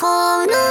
この